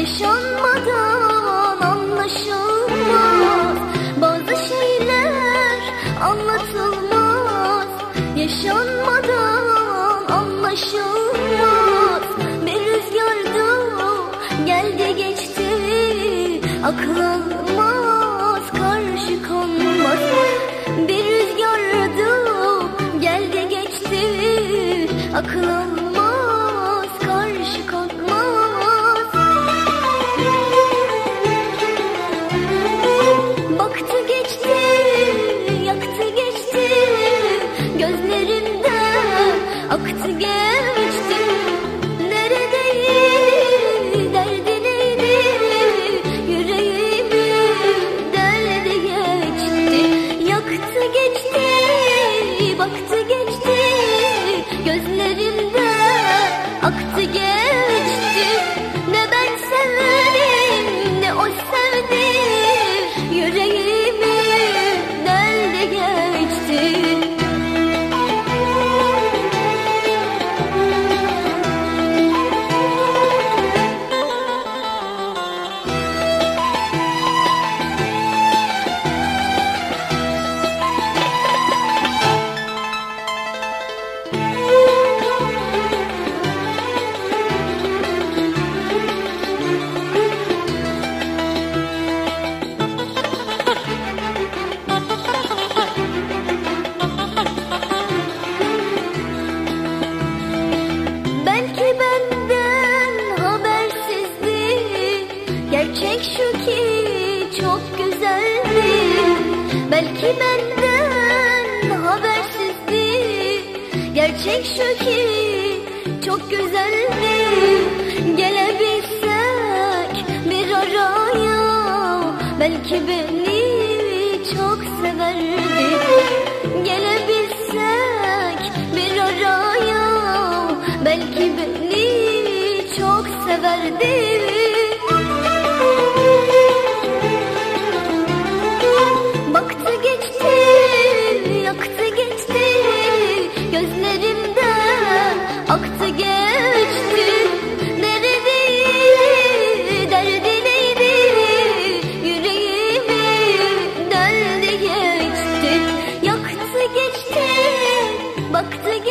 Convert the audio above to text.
Yaşanmadan anlaşılmaz. Bazı şeyler anlatılmaz. Yaşanmadan anlaşılmaz. Bir rüzgardı geldi geçti Akıl almaz karışık olmaz Bir rüzgardı geldi geçti Akıl 奥津玄 Belki benden habersizdi. Gerçek şu ki çok güzeldi. Gelebilsek bir araya Belki beni çok severdi. Gelebilsek bir araya Belki beni çok severdi. Aktı geçti Derdi Derdi neydi? Yüreğimi Döndü geçti. Yaktı geçti Baktı geçti